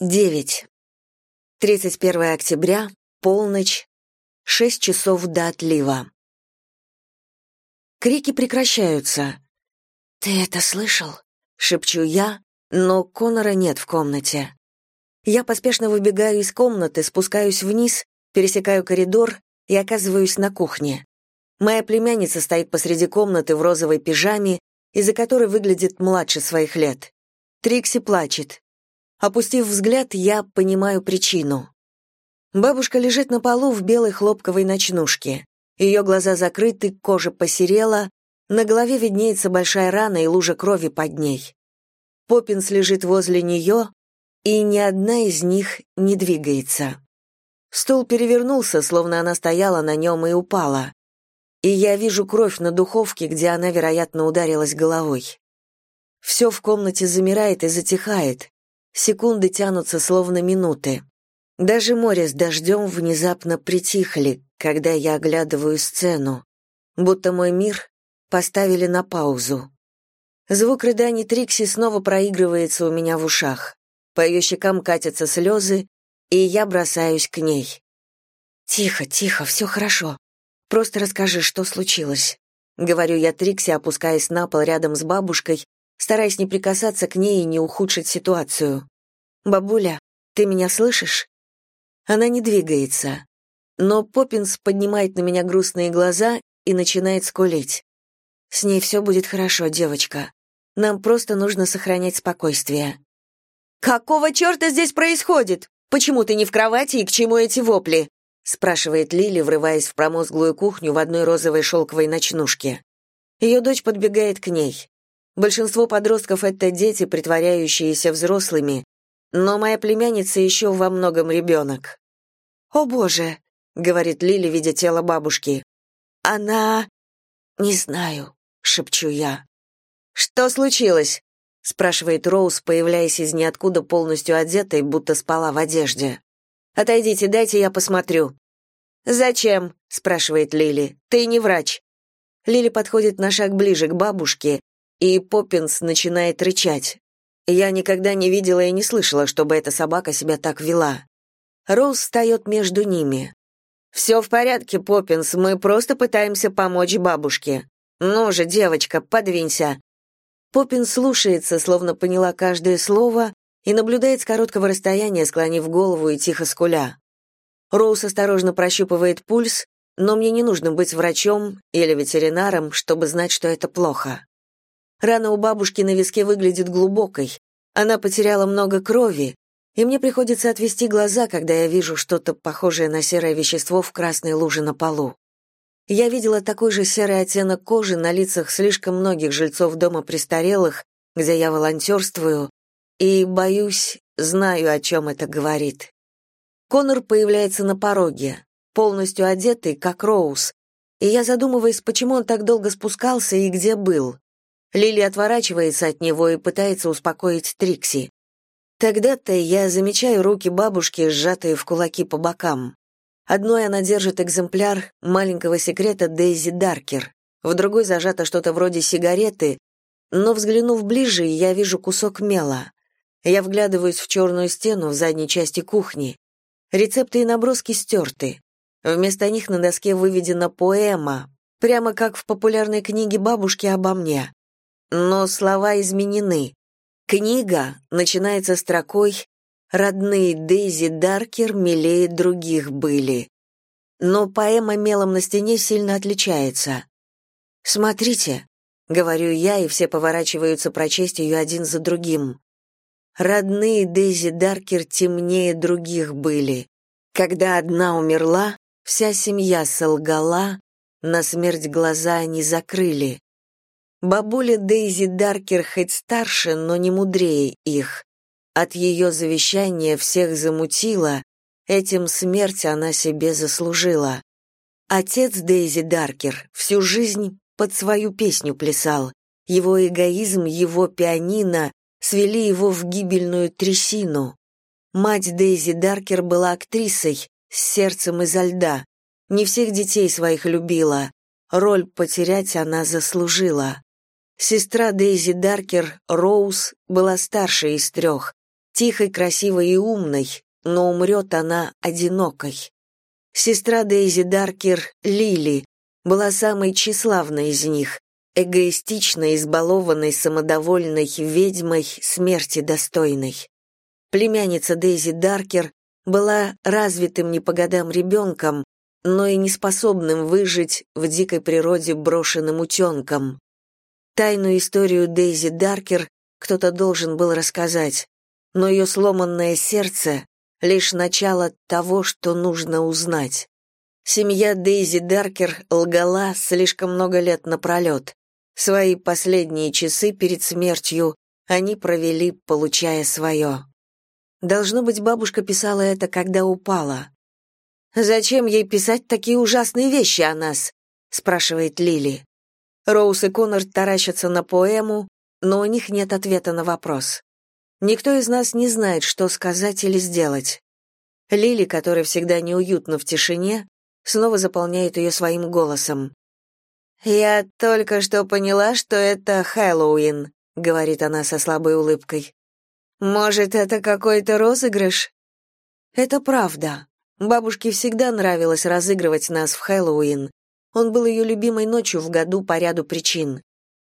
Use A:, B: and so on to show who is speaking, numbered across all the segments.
A: 9. 31 октября, полночь, 6 часов до отлива. Крики прекращаются. «Ты это слышал?» — шепчу я, но Конора нет в комнате. Я поспешно выбегаю из комнаты, спускаюсь вниз, пересекаю коридор и оказываюсь на кухне. Моя племянница стоит посреди комнаты в розовой пижаме, из-за которой выглядит младше своих лет. Трикси плачет. Опустив взгляд, я понимаю причину. Бабушка лежит на полу в белой хлопковой ночнушке. Ее глаза закрыты, кожа посерела, на голове виднеется большая рана и лужа крови под ней. Поппинс лежит возле нее, и ни одна из них не двигается. Стул перевернулся, словно она стояла на нем и упала. И я вижу кровь на духовке, где она, вероятно, ударилась головой. Все в комнате замирает и затихает, Секунды тянутся словно минуты. Даже море с дождем внезапно притихли, когда я оглядываю сцену, будто мой мир поставили на паузу. Звук рыданий Трикси снова проигрывается у меня в ушах. По ее щекам катятся слезы, и я бросаюсь к ней. «Тихо, тихо, все хорошо. Просто расскажи, что случилось», — говорю я Трикси, опускаясь на пол рядом с бабушкой стараясь не прикасаться к ней и не ухудшить ситуацию. «Бабуля, ты меня слышишь?» Она не двигается. Но Поппинс поднимает на меня грустные глаза и начинает скулить. «С ней все будет хорошо, девочка. Нам просто нужно сохранять спокойствие». «Какого черта здесь происходит? Почему ты не в кровати и к чему эти вопли?» спрашивает Лили, врываясь в промозглую кухню в одной розовой шелковой ночнушке. Ее дочь подбегает к ней. Большинство подростков — это дети, притворяющиеся взрослыми, но моя племянница еще во многом ребенок. «О, Боже!» — говорит Лили, видя тело бабушки. «Она...» «Не знаю», — шепчу я. «Что случилось?» — спрашивает Роуз, появляясь из ниоткуда полностью одетой, будто спала в одежде. «Отойдите, дайте я посмотрю». «Зачем?» — спрашивает Лили. «Ты не врач». Лили подходит на шаг ближе к бабушке и Поппинс начинает рычать. Я никогда не видела и не слышала, чтобы эта собака себя так вела. Роуз встает между ними. «Все в порядке, Поппинс, мы просто пытаемся помочь бабушке. Ну же, девочка, подвинься». Поппинс слушается, словно поняла каждое слово, и наблюдает с короткого расстояния, склонив голову и тихо скуля. Роуз осторожно прощупывает пульс, но мне не нужно быть врачом или ветеринаром, чтобы знать, что это плохо. Рана у бабушки на виске выглядит глубокой. Она потеряла много крови, и мне приходится отвести глаза, когда я вижу что-то похожее на серое вещество в красной луже на полу. Я видела такой же серый оттенок кожи на лицах слишком многих жильцов дома престарелых, где я волонтерствую, и, боюсь, знаю, о чем это говорит. Конор появляется на пороге, полностью одетый, как Роуз, и я задумываюсь, почему он так долго спускался и где был. Лили отворачивается от него и пытается успокоить Трикси. Тогда-то я замечаю руки бабушки, сжатые в кулаки по бокам. Одной она держит экземпляр маленького секрета Дейзи Даркер, в другой зажато что-то вроде сигареты, но, взглянув ближе, я вижу кусок мела. Я вглядываюсь в черную стену в задней части кухни. Рецепты и наброски стерты. Вместо них на доске выведена поэма, прямо как в популярной книге бабушки обо мне. Но слова изменены. Книга начинается строкой «Родные Дейзи Даркер милее других были». Но поэма мелом на стене сильно отличается. «Смотрите», — говорю я, и все поворачиваются прочесть ее один за другим. «Родные Дейзи Даркер темнее других были. Когда одна умерла, вся семья солгала, на смерть глаза они закрыли. Бабуля Дейзи Даркер хоть старше, но не мудрее их. От ее завещания всех замутила, этим смерть она себе заслужила. Отец Дейзи Даркер всю жизнь под свою песню плясал. Его эгоизм, его пианино свели его в гибельную трясину. Мать Дейзи Даркер была актрисой, с сердцем изо льда. Не всех детей своих любила. Роль потерять она заслужила. Сестра Дейзи Даркер, Роуз, была старшей из трех. тихой, красивой и умной, но умрет она одинокой. Сестра Дейзи Даркер, Лили, была самой тщеславной из них, эгоистичной, избалованной, самодовольной ведьмой, смерти достойной. Племянница Дейзи Даркер была развитым не по годам ребенком, но и неспособным выжить в дикой природе брошенным утенком. Тайную историю Дейзи Даркер кто-то должен был рассказать, но ее сломанное сердце — лишь начало того, что нужно узнать. Семья Дейзи Даркер лгала слишком много лет напролет. Свои последние часы перед смертью они провели, получая свое. Должно быть, бабушка писала это, когда упала. «Зачем ей писать такие ужасные вещи о нас?» — спрашивает Лили. Роуз и Коннор таращатся на поэму, но у них нет ответа на вопрос. Никто из нас не знает, что сказать или сделать. Лили, которая всегда неуютна в тишине, снова заполняет ее своим голосом. «Я только что поняла, что это Хэллоуин», — говорит она со слабой улыбкой. «Может, это какой-то розыгрыш?» «Это правда. Бабушке всегда нравилось разыгрывать нас в Хэллоуин. Он был ее любимой ночью в году по ряду причин.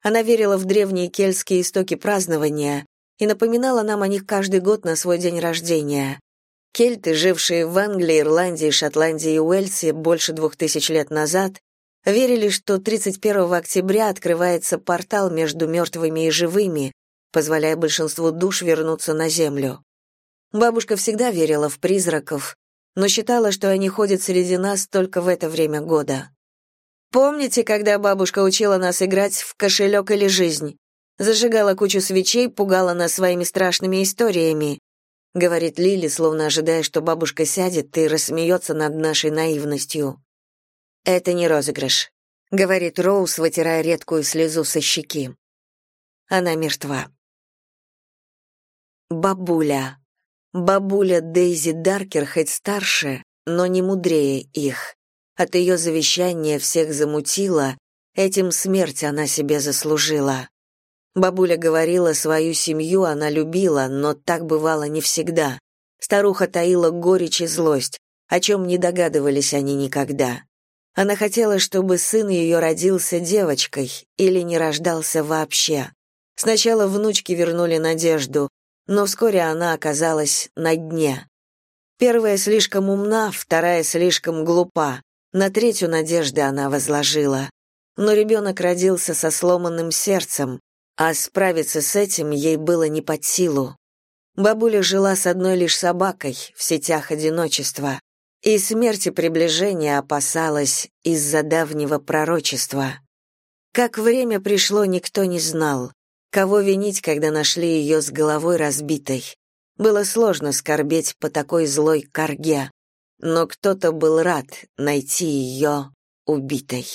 A: Она верила в древние кельтские истоки празднования и напоминала нам о них каждый год на свой день рождения. Кельты, жившие в Англии, Ирландии, Шотландии и Уэльсе больше двух тысяч лет назад, верили, что 31 октября открывается портал между мертвыми и живыми, позволяя большинству душ вернуться на землю. Бабушка всегда верила в призраков, но считала, что они ходят среди нас только в это время года. Помните, когда бабушка учила нас играть в кошелек или жизнь? Зажигала кучу свечей, пугала нас своими страшными историями, говорит Лили, словно ожидая, что бабушка сядет и рассмеется над нашей наивностью. Это не розыгрыш, говорит Роуз, вытирая редкую слезу со щеки. Она мертва. Бабуля. Бабуля Дейзи Даркер хоть старше, но не мудрее их. От ее завещания всех замутила, этим смерть она себе заслужила. Бабуля говорила, свою семью она любила, но так бывало не всегда. Старуха таила горечь и злость, о чем не догадывались они никогда. Она хотела, чтобы сын ее родился девочкой или не рождался вообще. Сначала внучки вернули надежду, но вскоре она оказалась на дне. Первая слишком умна, вторая слишком глупа. На третью надежды она возложила. Но ребенок родился со сломанным сердцем, а справиться с этим ей было не под силу. Бабуля жила с одной лишь собакой в сетях одиночества, и смерти приближения опасалась из-за давнего пророчества. Как время пришло, никто не знал. Кого винить, когда нашли ее с головой разбитой? Было сложно скорбеть по такой злой корге, но кто-то был рад найти ее убитой.